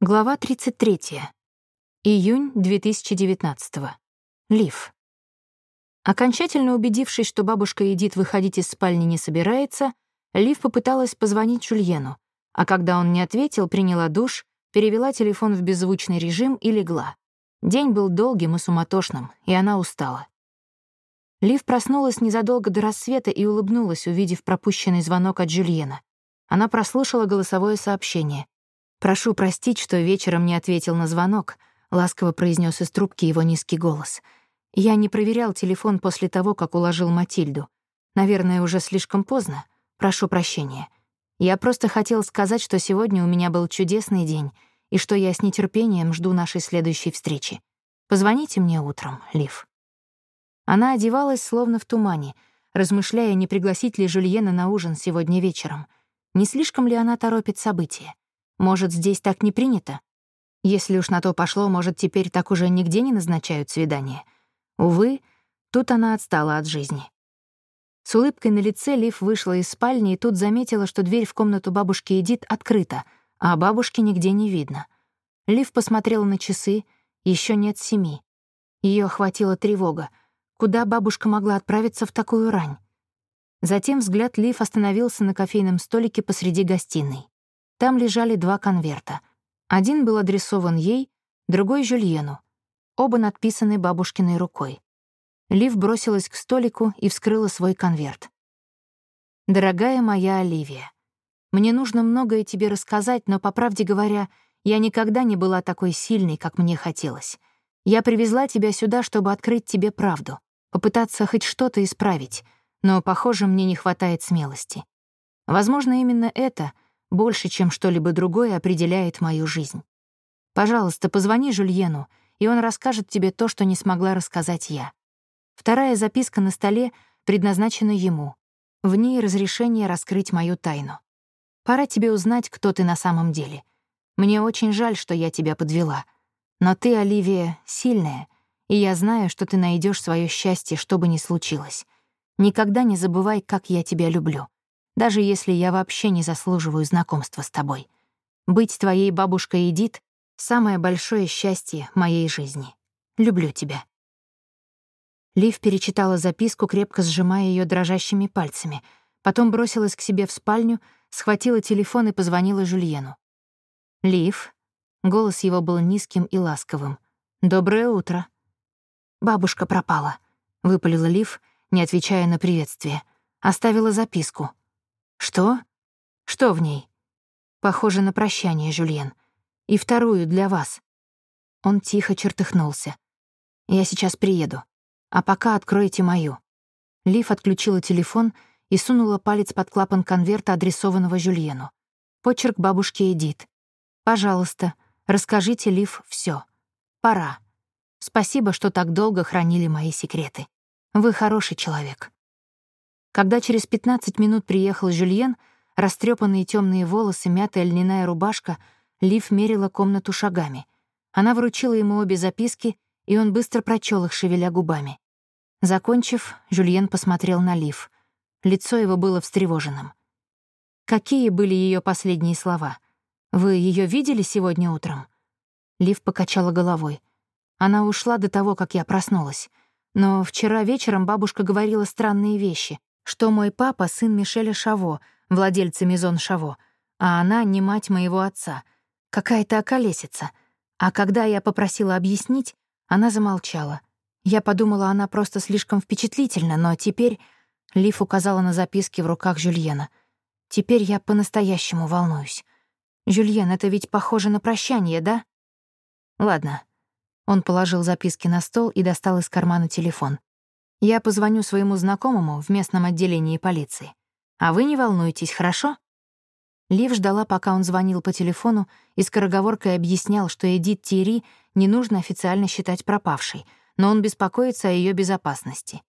Глава 33. Июнь 2019. Лив. Окончательно убедившись, что бабушка Эдит выходить из спальни не собирается, Лив попыталась позвонить Жульену, а когда он не ответил, приняла душ, перевела телефон в беззвучный режим и легла. День был долгим и суматошным, и она устала. Лив проснулась незадолго до рассвета и улыбнулась, увидев пропущенный звонок от Жюльена. Она прослушала голосовое сообщение — «Прошу простить, что вечером не ответил на звонок», — ласково произнес из трубки его низкий голос. «Я не проверял телефон после того, как уложил Матильду. Наверное, уже слишком поздно. Прошу прощения. Я просто хотел сказать, что сегодня у меня был чудесный день и что я с нетерпением жду нашей следующей встречи. Позвоните мне утром, Лив». Она одевалась словно в тумане, размышляя, не пригласить ли Жульена на ужин сегодня вечером. Не слишком ли она торопит события? Может, здесь так не принято? Если уж на то пошло, может, теперь так уже нигде не назначают свидания. Увы, тут она отстала от жизни. С улыбкой на лице Лив вышла из спальни и тут заметила, что дверь в комнату бабушки Эдит открыта, а бабушки нигде не видно. Лив посмотрела на часы, еще нет семи. Ее охватила тревога. Куда бабушка могла отправиться в такую рань? Затем взгляд Лив остановился на кофейном столике посреди гостиной. Там лежали два конверта. Один был адресован ей, другой — Жюльену. Оба надписаны бабушкиной рукой. Лив бросилась к столику и вскрыла свой конверт. «Дорогая моя Оливия, мне нужно многое тебе рассказать, но, по правде говоря, я никогда не была такой сильной, как мне хотелось. Я привезла тебя сюда, чтобы открыть тебе правду, попытаться хоть что-то исправить, но, похоже, мне не хватает смелости. Возможно, именно это — больше, чем что-либо другое, определяет мою жизнь. Пожалуйста, позвони Жульену, и он расскажет тебе то, что не смогла рассказать я. Вторая записка на столе предназначена ему. В ней разрешение раскрыть мою тайну. Пора тебе узнать, кто ты на самом деле. Мне очень жаль, что я тебя подвела. Но ты, Оливия, сильная, и я знаю, что ты найдешь свое счастье, что бы ни случилось. Никогда не забывай, как я тебя люблю даже если я вообще не заслуживаю знакомства с тобой. Быть твоей бабушкой Эдит — самое большое счастье моей жизни. Люблю тебя». Лив перечитала записку, крепко сжимая ее дрожащими пальцами, потом бросилась к себе в спальню, схватила телефон и позвонила Жульену. «Лив», — голос его был низким и ласковым, — «доброе утро». «Бабушка пропала», — выпалила Лив, не отвечая на приветствие. Оставила записку. «Что? Что в ней?» «Похоже на прощание, Жюльен. И вторую для вас». Он тихо чертыхнулся. «Я сейчас приеду. А пока откройте мою». Лив отключила телефон и сунула палец под клапан конверта, адресованного Жюльену. Почерк бабушки Эдит. «Пожалуйста, расскажите Лив все. Пора. Спасибо, что так долго хранили мои секреты. Вы хороший человек». Когда через 15 минут приехал Жюльен, растрепанные темные волосы, мятая льняная рубашка, Лив мерила комнату шагами. Она вручила ему обе записки, и он быстро прочел их, шевеля губами. Закончив, Жюльен посмотрел на Лив. Лицо его было встревоженным. «Какие были ее последние слова? Вы ее видели сегодня утром?» Лив покачала головой. Она ушла до того, как я проснулась. Но вчера вечером бабушка говорила странные вещи что мой папа — сын Мишеля Шаво, владельца Мизон Шаво, а она не мать моего отца. Какая-то околесица. А когда я попросила объяснить, она замолчала. Я подумала, она просто слишком впечатлительна, но теперь... Лив указала на записки в руках Жюльена. «Теперь я по-настоящему волнуюсь. Жюльен, это ведь похоже на прощание, да?» «Ладно». Он положил записки на стол и достал из кармана телефон. Я позвоню своему знакомому в местном отделении полиции. А вы не волнуйтесь, хорошо?» Лив ждала, пока он звонил по телефону и скороговоркой объяснял, что Эдит Тири не нужно официально считать пропавшей, но он беспокоится о ее безопасности.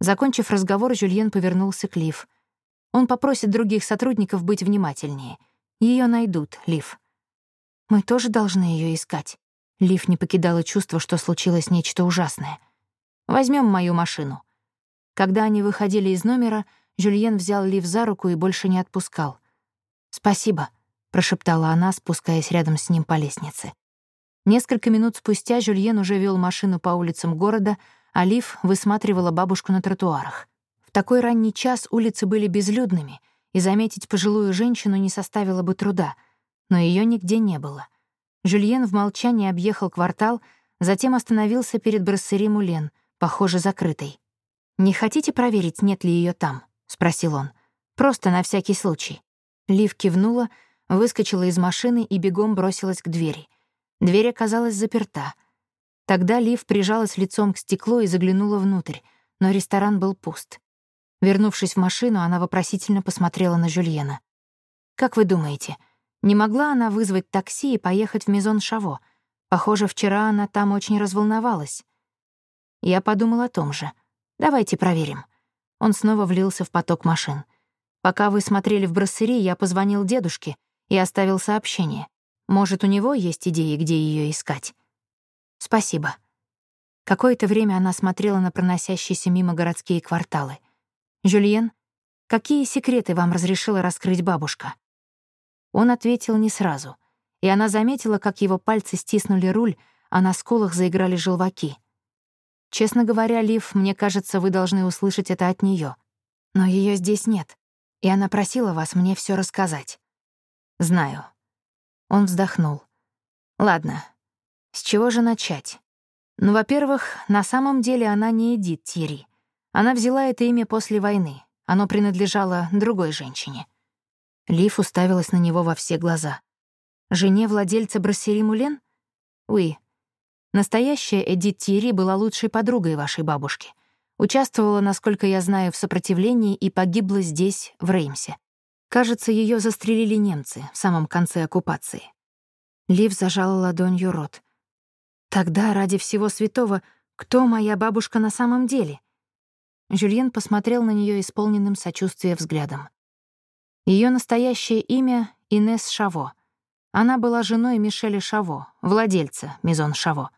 Закончив разговор, Жюльен повернулся к Лив. Он попросит других сотрудников быть внимательнее. Ее найдут, Лив. Мы тоже должны ее искать. Лив не покидала чувство, что случилось нечто ужасное — Возьмем мою машину». Когда они выходили из номера, Жюльен взял Лив за руку и больше не отпускал. «Спасибо», — прошептала она, спускаясь рядом с ним по лестнице. Несколько минут спустя Жюльен уже вел машину по улицам города, а Лив высматривала бабушку на тротуарах. В такой ранний час улицы были безлюдными, и заметить пожилую женщину не составило бы труда, но ее нигде не было. Жюльен в молчании объехал квартал, затем остановился перед броссери Мулен, похоже, закрытой. «Не хотите проверить, нет ли ее там?» — спросил он. «Просто на всякий случай». Лив кивнула, выскочила из машины и бегом бросилась к двери. Дверь оказалась заперта. Тогда Лив прижалась лицом к стеклу и заглянула внутрь, но ресторан был пуст. Вернувшись в машину, она вопросительно посмотрела на Жюльена. «Как вы думаете, не могла она вызвать такси и поехать в Мизон Шаво? Похоже, вчера она там очень разволновалась». Я подумал о том же. Давайте проверим. Он снова влился в поток машин. Пока вы смотрели в броссери, я позвонил дедушке и оставил сообщение. Может, у него есть идеи, где ее искать? Спасибо. Какое-то время она смотрела на проносящиеся мимо городские кварталы — «Жюльен, какие секреты вам разрешила раскрыть бабушка?» Он ответил не сразу, и она заметила, как его пальцы стиснули руль, а на скулах заиграли желваки. «Честно говоря, Лив, мне кажется, вы должны услышать это от нее. Но ее здесь нет, и она просила вас мне все рассказать». «Знаю». Он вздохнул. «Ладно, с чего же начать?» Ну, во-первых, на самом деле она не Эдит Тири. Она взяла это имя после войны. Оно принадлежало другой женщине. Лив уставилась на него во все глаза. «Жене владельца Брассери Мулен?» «Уи. Настоящая Эдит Тьерри была лучшей подругой вашей бабушки. Участвовала, насколько я знаю, в сопротивлении и погибла здесь, в Реймсе. Кажется, ее застрелили немцы в самом конце оккупации». Лив зажала ладонью рот. «Тогда, ради всего святого, кто моя бабушка на самом деле?» Жюльен посмотрел на нее исполненным сочувствия взглядом. Ее настоящее имя — Инес Шаво. Она была женой Мишеля Шаво, владельца Мизон Шаво.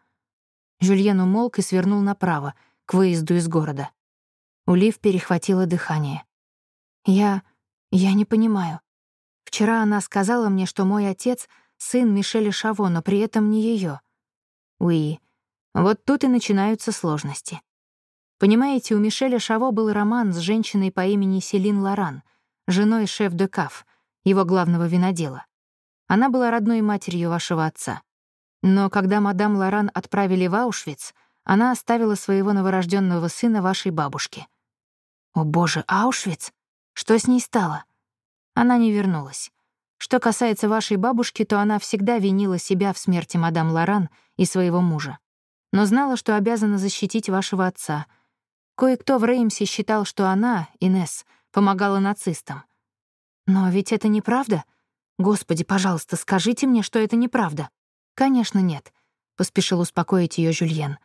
Жюльен умолк и свернул направо, к выезду из города. У Лив перехватило дыхание. «Я... я не понимаю. Вчера она сказала мне, что мой отец — сын Мишеля Шаво, но при этом не ее. Уи, вот тут и начинаются сложности. Понимаете, у Мишеля Шаво был роман с женщиной по имени Селин Лоран, женой шеф-де-каф, его главного винодела. Она была родной матерью вашего отца. Но когда мадам Лоран отправили в Аушвиц, она оставила своего новорожденного сына вашей бабушке. О боже, Аушвиц? Что с ней стало? Она не вернулась. Что касается вашей бабушки, то она всегда винила себя в смерти мадам Лоран и своего мужа. Но знала, что обязана защитить вашего отца — Кое-кто в Реймсе считал, что она, Инес, помогала нацистам. Но ведь это неправда? Господи, пожалуйста, скажите мне, что это неправда. Конечно, нет, поспешил успокоить ее Жюльен.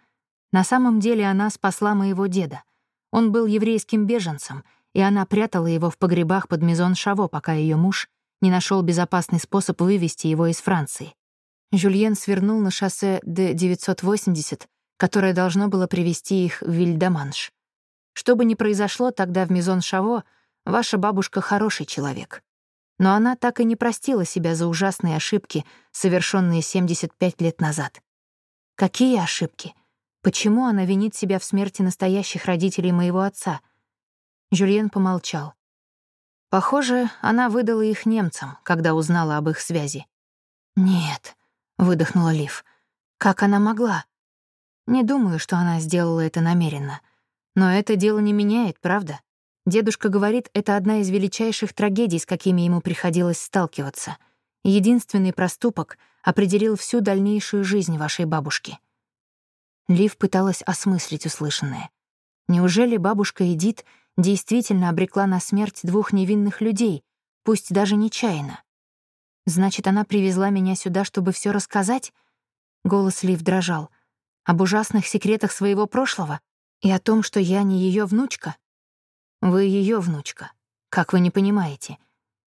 На самом деле она спасла моего деда. Он был еврейским беженцем, и она прятала его в погребах под Мизон Шаво, пока ее муж не нашел безопасный способ вывести его из Франции. Жюльен свернул на шоссе Д-980, которое должно было привести их в Вильдаманш. Что бы ни произошло тогда в Мизон Шаво, ваша бабушка хороший человек. Но она так и не простила себя за ужасные ошибки, совершенные 75 лет назад. Какие ошибки? Почему она винит себя в смерти настоящих родителей моего отца? Жюльен помолчал. Похоже, она выдала их немцам, когда узнала об их связи. «Нет», — выдохнула Лив. «Как она могла?» «Не думаю, что она сделала это намеренно. Но это дело не меняет, правда? Дедушка говорит, это одна из величайших трагедий, с какими ему приходилось сталкиваться. Единственный проступок определил всю дальнейшую жизнь вашей бабушки. Лив пыталась осмыслить услышанное. Неужели бабушка Эдит действительно обрекла на смерть двух невинных людей, пусть даже нечаянно? Значит, она привезла меня сюда, чтобы все рассказать? Голос Лив дрожал. Об ужасных секретах своего прошлого? И о том, что я не ее внучка? Вы ее внучка. Как вы не понимаете?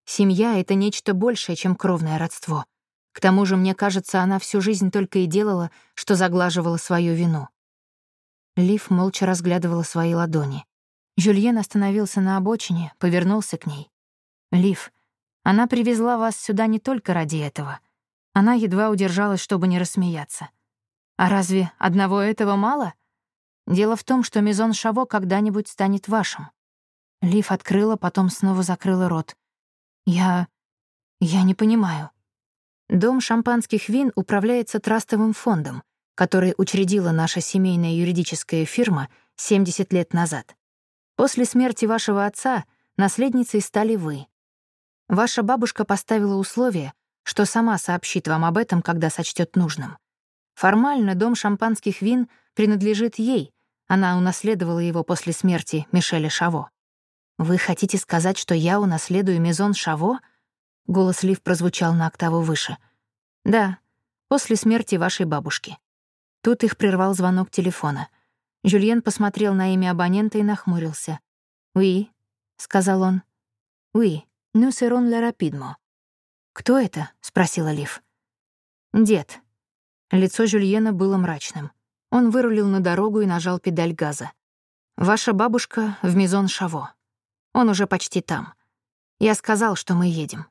Семья — это нечто большее, чем кровное родство. К тому же, мне кажется, она всю жизнь только и делала, что заглаживала свою вину. Лив молча разглядывала свои ладони. Жюльен остановился на обочине, повернулся к ней. «Лив, Она привезла вас сюда не только ради этого. Она едва удержалась, чтобы не рассмеяться. А разве одного этого мало? Дело в том, что Мизон Шаво когда-нибудь станет вашим. Лив открыла, потом снова закрыла рот. Я... я не понимаю. Дом шампанских вин управляется трастовым фондом, который учредила наша семейная юридическая фирма 70 лет назад. После смерти вашего отца наследницей стали вы. Ваша бабушка поставила условие, что сама сообщит вам об этом, когда сочтет нужным. Формально дом шампанских вин принадлежит ей, она унаследовала его после смерти Мишеля Шаво. «Вы хотите сказать, что я унаследую Мезон Шаво?» Голос Лив прозвучал на октаву выше. «Да, после смерти вашей бабушки». Тут их прервал звонок телефона. Жюльен посмотрел на имя абонента и нахмурился. «Oui», — сказал он. «Oui, nous serons le rapidement». «Кто это?» — спросила Лив. «Дед». Лицо Жюльена было мрачным. Он вырулил на дорогу и нажал педаль газа. «Ваша бабушка в Мизон Шаво. Он уже почти там. Я сказал, что мы едем».